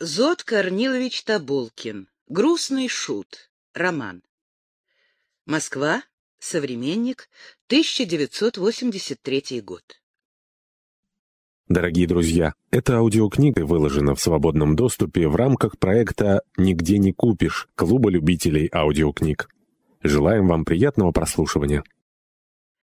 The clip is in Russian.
Зод Корнилович Табулкин. Грустный шут. Роман. Москва. Современник. 1983 год. Дорогие друзья, эта аудиокнига выложена в свободном доступе в рамках проекта «Нигде не купишь» Клуба любителей аудиокниг. Желаем вам приятного прослушивания.